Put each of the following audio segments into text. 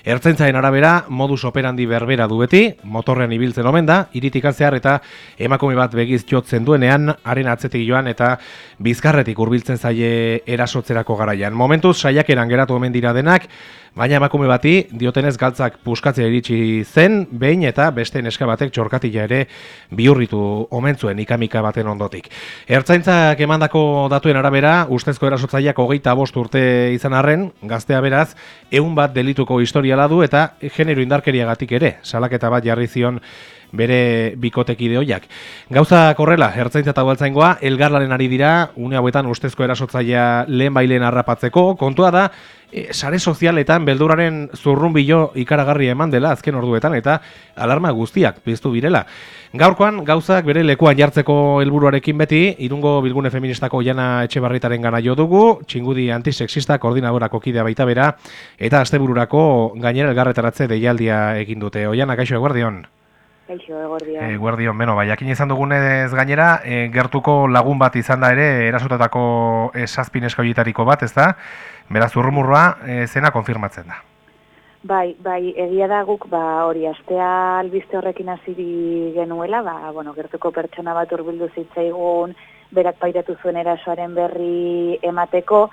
Ertzaintzaren arabera, modus operandi berbera du beti, motorrean ibiltzen omen da, iritik zehar eta emakume bat begiz jotzen duenean, haren atzetik joan eta bizkarretik hurbiltzen zaie erasotzerako garaian. Momentuz, saiakeran geratu omen dira denak, baina emakume bati, diotenez galtzak puskatzea iritsi zen, behin eta beste neska batek txorkatila ere bihurritu omen zuen ikamika baten ondotik. Ertzaintzak emandako datuen arabera, ustezko erasotzaileak hogeita bost urte izan arren, gaztea beraz, egun bat delituko historiala du eta genero indarkeriagatik ere, salaketa bat jarri zion bere bikotekide hoiak. Gauza korrela, ertzaintza eta baltzaingoa, elgarlaren ari dira, une hauetan ustezko erasotzaia lehen bailen harrapatzeko, kontua da, e, sare sozialetan belduraren zurrun bilo ikaragarri eman dela azken orduetan eta alarma guztiak piztu birela. Gaurkoan, gauzak bere lekuan jartzeko helburuarekin beti, irungo bilgune feministako jana etxe barritaren gana jo dugu, txingudi antisexista koordinaborako kidea baita bera, eta astebururako gainera elgarretaratze deialdia egin dute. Oiana, kaixo, eguardion. Kaixo, egordion. E, guardion, beno, bai, jakin izan dugunez gainera, e, gertuko lagun bat izan da ere, erasotetako esazpin eskauietariko bat, ez da? Beraz, urrumurroa, e, zena konfirmatzen da. Bai, bai, egia da guk, ba, hori, astea albiste horrekin hasi genuela, ba, bueno, gertuko pertsona bat urbildu zitzaigun, berak pairatu zuen erasoaren berri emateko,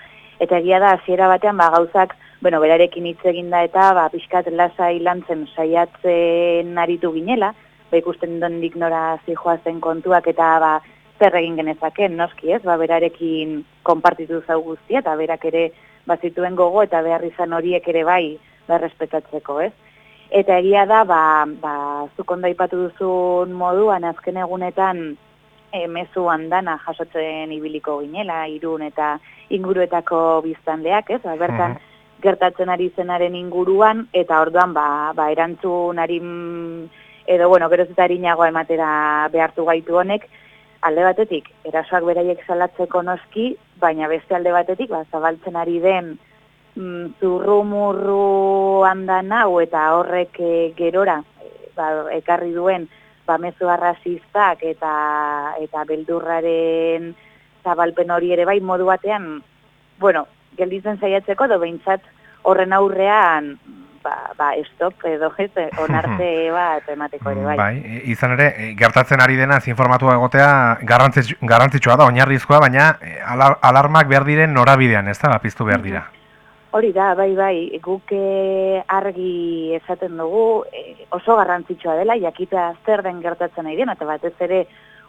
eta egia da, hasiera batean, ba, gauzak, bueno, berarekin hitz eginda eta, ba, pixkat lasai lantzen saiatzen aritu ginela, ba, ikusten duen nora zijoazen kontuak eta ba, zer egin genezaken, noski ez, ba, berarekin konpartitu zau guztia eta berak ere bazituen gogo eta behar izan horiek ere bai berrespetatzeko, ez? Eta egia da, ba, ba, zukonda ipatu duzun moduan azken egunetan e, mezu handana jasotzen ibiliko ginela, irun eta inguruetako biztanleak, ez? Ba, bertan, gertatzen ari zenaren inguruan, eta orduan, ba, ba erantzun harin edo bueno, geroz eta harinagoa ematera behartu gaitu honek, alde batetik, erasoak beraiek salatzeko noski, baina beste alde batetik, ba, zabaltzen ari den mm, zurrumurru handan hau eta horrek e, gerora e, ba, ekarri duen ba, mezu arrazistak eta, eta beldurraren zabalpen hori ere bai modu batean, bueno, gelditzen saiatzeko, do behintzat horren aurrean ba, ba stop edo ez, onarte bat emateko ere, bai. Bai, izan ere, e, gertatzen ari dena informatua egotea garrantzitsua da, oinarrizkoa, baina e, alarmak behar diren norabidean, ez da, piztu behar dira. Hori da, bai, bai, guk e, argi esaten dugu oso garrantzitsua dela, jakita zer den gertatzen nahi den, eta batez ere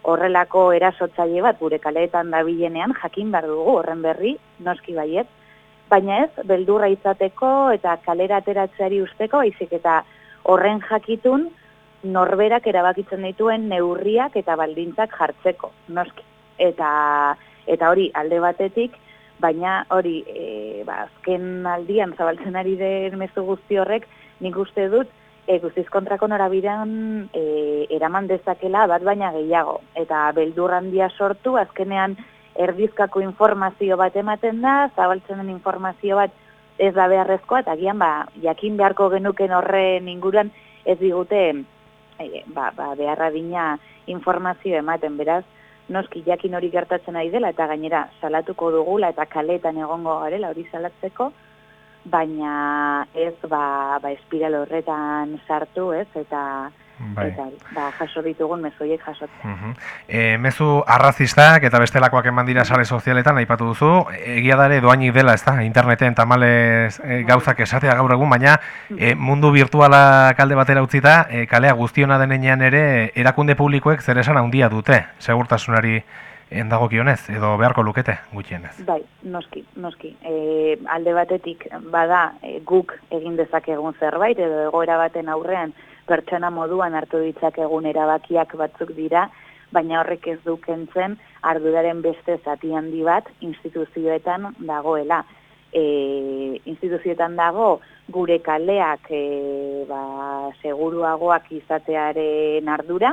horrelako erasotzaile bat gure kaleetan dabilenean jakin behar dugu horren berri, noski baiet, baina ez, beldurra izateko eta kalera ateratzeari usteko, baizik eta horren jakitun norberak erabakitzen dituen neurriak eta baldintzak jartzeko, noski. Eta, eta hori alde batetik, baina hori e, ba, azken aldian zabaltzen ari den mezu guzti horrek, nik uste dut, e, guztiz kontrako norabidean e, eraman dezakela bat baina gehiago. Eta beldurran dia sortu, azkenean, erdizkako informazio bat ematen da, zabaltzen den informazio bat ez da beharrezkoa, eta gian, ba, jakin beharko genuken horren inguruan ez digute e, ba, ba, beharra dina informazio ematen, beraz, noski jakin hori gertatzen ari dela, eta gainera salatuko dugula eta kaletan egongo garela hori salatzeko, baina ez ba, ba espiral horretan sartu, ez, eta Bai. Eta, ba, jaso ditugun mezuiek jasotzen. Uh e, mezu arrazistak eta bestelakoak eman dira sare sozialetan, aipatu duzu, egia dare doainik dela, ez da, interneten tamales e, gauzak esatea gaur egun, baina e, mundu virtuala kalde batera utzita, e, kalea guztiona denean ere, erakunde publikoek zer esan handia dute, segurtasunari endagokionez, edo beharko lukete gutxienez. Bai, noski, noski. E, alde batetik, bada, e, guk egin dezakegun zerbait, edo egoera baten aurrean, pertsona moduan hartu ditzak egun erabakiak batzuk dira, baina horrek ez dukentzen arduraren beste zati handi bat instituzioetan dagoela. E, instituzioetan dago gure kaleak e, ba, seguruagoak izatearen ardura,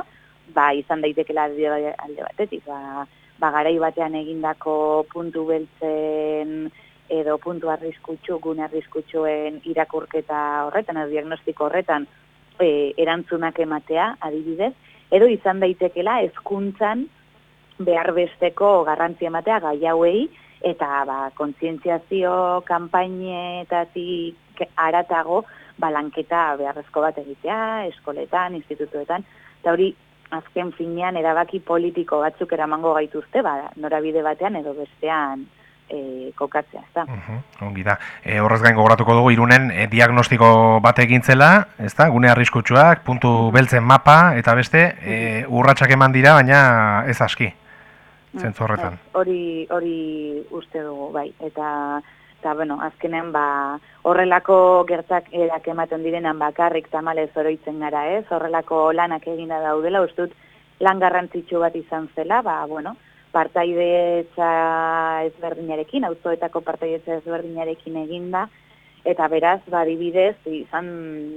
ba, izan daitekela alde batetik, ba, ba, garai batean egindako puntu beltzen edo puntu arriskutsu, gune arriskutsuen irakurketa horretan, edo diagnostiko horretan, e, erantzunak ematea, adibidez, edo izan daitekela hezkuntzan behar besteko garrantzi ematea gai hauei eta ba kontzientziazio kanpainetatik aratago balanketa beharrezko bat egitea, eskoletan, institutuetan, eta hori azken finean erabaki politiko batzuk eramango gaituzte, ba, norabide batean edo bestean e, kokatzea, ez da. ongi da. E, horrez gain gogoratuko dugu, irunen e, diagnostiko bat egintzela, ez da, gune arriskutsuak, puntu beltzen mapa, eta beste, e, urratsak eman dira, baina ez aski, zentzu horretan. Hori, hori uste dugu, bai, eta eta bueno, azkenen ba, horrelako gertak erak ematen direnan bakarrik tamalez oroitzen gara, ez? Horrelako lanak egina daudela, ustut lan garrantzitsu bat izan zela, ba, bueno, partaidetza ezberdinarekin, auzoetako partaidetza ezberdinarekin eginda, eta beraz, ba, dibidez, izan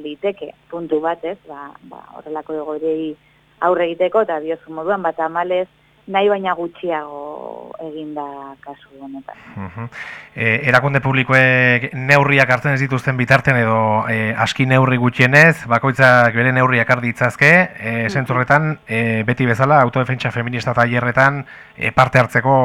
diteke puntu bat, ez, ba, ba, horrelako egoerei aurre egiteko, eta biozu moduan, bat amalez, nahi baina gutxiago eginda kasu honetan. Uh erakunde publikoek neurriak hartzen ez dituzten bitartean edo e, aski neurri gutxienez, bakoitzak bere neurriak har ditzazke, e, zentzurretan e, beti bezala autodefentsa feminista tailerretan e, parte hartzeko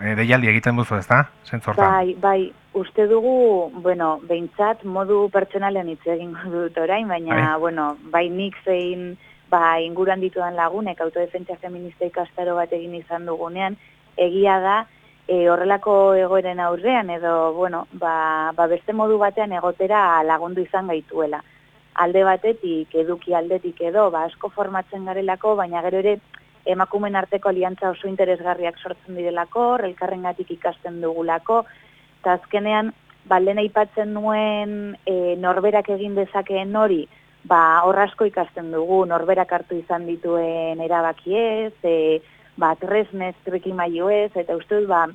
e, deialdi egiten duzu, ezta? Zentzurretan. Bai, bai, uste dugu, bueno, behintzat modu pertsonalen hitz egingo dut orain, baina, bai. bueno, bai nik zein ba, inguruan ditudan lagunek autodefentsa feminista ikastaro bat egin izan dugunean, egia da e, horrelako egoeren aurrean edo bueno, ba, ba beste modu batean egotera lagundu izan gaituela. Alde batetik, eduki aldetik edo, ba, asko formatzen garelako, baina gero ere emakumen arteko aliantza oso interesgarriak sortzen direlako, elkarrengatik ikasten dugulako, eta azkenean, baldena aipatzen nuen e, norberak egin dezakeen hori, ba, horrasko ikasten dugu, norberak hartu izan dituen erabakiez, e, ba, tresnez, trikimaio ez, eta uste ba,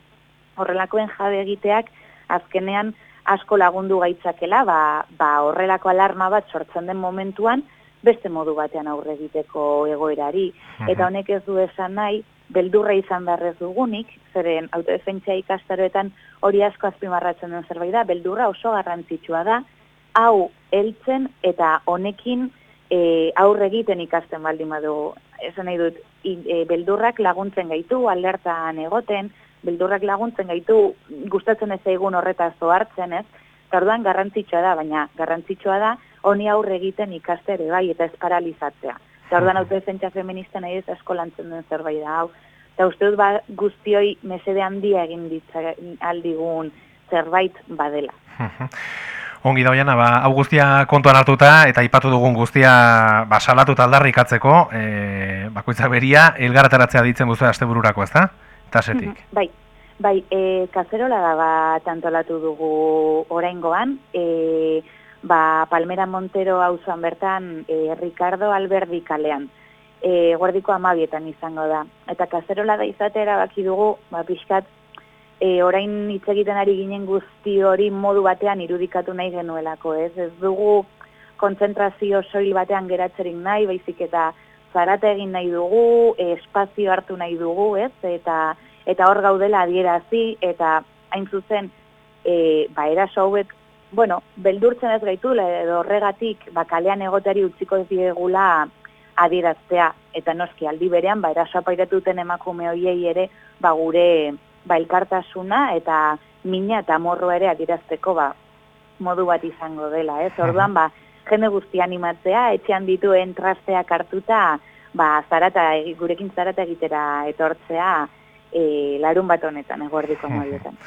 horrelakoen jabe egiteak azkenean asko lagundu gaitzakela, ba, ba, horrelako alarma bat sortzen den momentuan, beste modu batean aurre egiteko egoerari. Eta honek ez du esan nahi, beldurra izan beharrez dugunik, zeren autodefentsia ikastaroetan hori asko azpimarratzen den zerbait da, beldurra oso garrantzitsua da, hau heltzen eta honekin e, aurre egiten ikasten baldin badu esan nahi dut, e, beldurrak laguntzen gaitu, alertan egoten, beldurrak laguntzen gaitu, gustatzen ez egun horretaz hartzen ez, tarduan garrantzitsua da, baina garrantzitsua da, honi aurre egiten ikastere bai, eta ez paralizatzea. Tarduan autodefentsa feminista nahi ez asko lantzen den zerbait da, hau. Eta uste dut ba, guztioi mesede handia egin ditza aldigun zerbait badela. Ongi da hoiana, ba, hau guztia kontuan hartuta eta aipatu dugun guztia ba, salatu taldarrikatzeko, e, bakoitza beria, elgarataratzea ditzen buzu astebururako, ezta? Tasetik. Mhm, bai, bai, e, kazerola da bat antolatu dugu oraingoan, e, ba, Palmera Montero hauzuan bertan, e, Ricardo Alberdi kalean, e, guardiko amabietan izango da. Eta kazerola da izatera baki dugu, ba, pixkat, e, orain hitz egiten ari ginen guzti hori modu batean irudikatu nahi genuelako, ez? Ez dugu kontzentrazio soil batean geratzerik nahi, baizik eta zarate egin nahi dugu, e, espazio hartu nahi dugu, ez? Eta eta hor gaudela adierazi eta hain zuzen e, ba eraso hauek bueno, beldurtzen ez gaitu edo horregatik ba kalean egoteari utziko ez diegula adieraztea eta noski aldi berean ba erasoa pairatuten emakume hoiei ere ba gure ba, elkartasuna eta mina eta morro ere adirazteko ba, modu bat izango dela, ez? Orduan, ba, jende guzti animatzea, etxean dituen trasteak hartuta, ba, zarata, gurekin zarata egitera etortzea, e, larun bat honetan, eguerdiko modietan.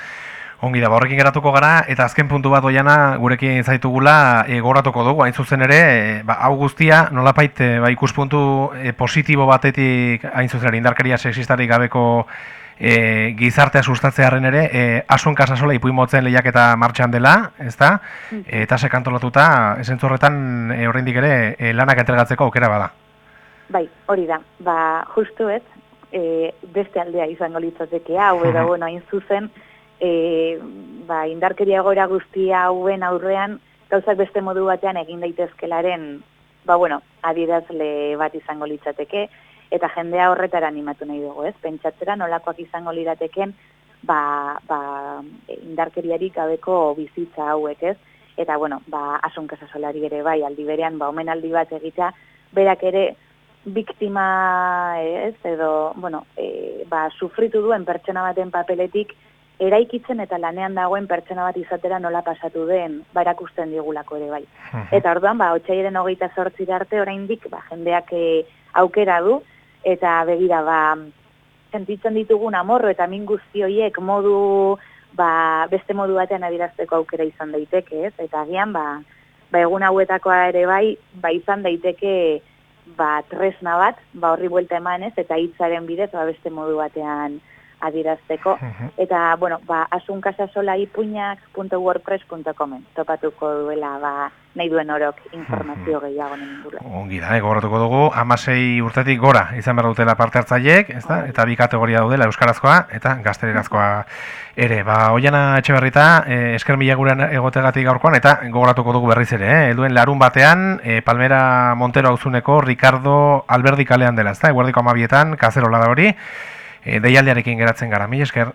Ongi da, ba, horrekin geratuko gara, eta azken puntu bat oiana gurekin zaitugula e, goratuko dugu, hain zuzen ere, e, ba, hau guztia, nolapait, e, ba, ikuspuntu e, positibo batetik, hain zuzen ere, indarkeria sexistarik gabeko e, gizartea sustatzearen ere, e, asun kasasola ipuin motzen lehiak eta martxan dela, ez da? Mm. eta sekantolatuta, esentzu horretan e, horreindik ere e, lanak entregatzeko aukera bada. Bai, hori da, ba, justu ez, e, beste aldea izango litzateke hau, edo, bueno, hain zuzen, e, ba, indarkeria gora guztia hauen aurrean, gauzak beste modu batean egin daitezkelaren, ba, bueno, adierazle bat izango litzateke, eta jendea horretara animatu nahi dugu, ez? Pentsatzera nolakoak izango lirateken ba, ba, indarkeriarik gabeko bizitza hauek, ez? Eta, bueno, ba, asunkasa solari ere bai, aldi berean, ba, omenaldi bat egitea, berak ere biktima, ez? Edo, bueno, e, ba, sufritu duen pertsona baten papeletik eraikitzen eta lanean dagoen pertsona bat izatera nola pasatu den, ba, erakusten digulako ere bai. Eta orduan, ba, otxaiaren hogeita zortzi arte oraindik ba, jendeak e, aukera du, eta begira, ba, sentitzen ditugun amorro eta min guzti horiek modu, ba, beste modu batean adirazteko aukera izan daiteke, ez? Eta agian, ba, ba, egun hauetakoa ere bai, ba, izan daiteke, ba, tresna bat, ba, horri buelta emanez, eta hitzaren bidez, ba, beste modu batean adirazteko. Eta, bueno, ba, asunkasasolaipuñak.wordpress.comen topatuko duela, ba, nahi duen orok informazio gehiago nen ingurua. Ongi da, gogoratuko dugu, amasei urtetik gora izan behar dutela parte hartzaileek, ez da? Eta bi kategoria daudela, euskarazkoa eta gaztelerazkoa ere. Ba, oiana etxe berrita, eh, esker mila gurean egotegatik gaurkoan, eta gogoratuko dugu berriz ere, eh? Elduen larun batean, eh, Palmera Montero auzuneko Ricardo Alberdi kalean dela, ez da? Eguerdiko amabietan, kazerola da hori, eh, deialdiarekin geratzen gara, mi esker.